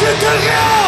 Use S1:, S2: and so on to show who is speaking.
S1: you to hear?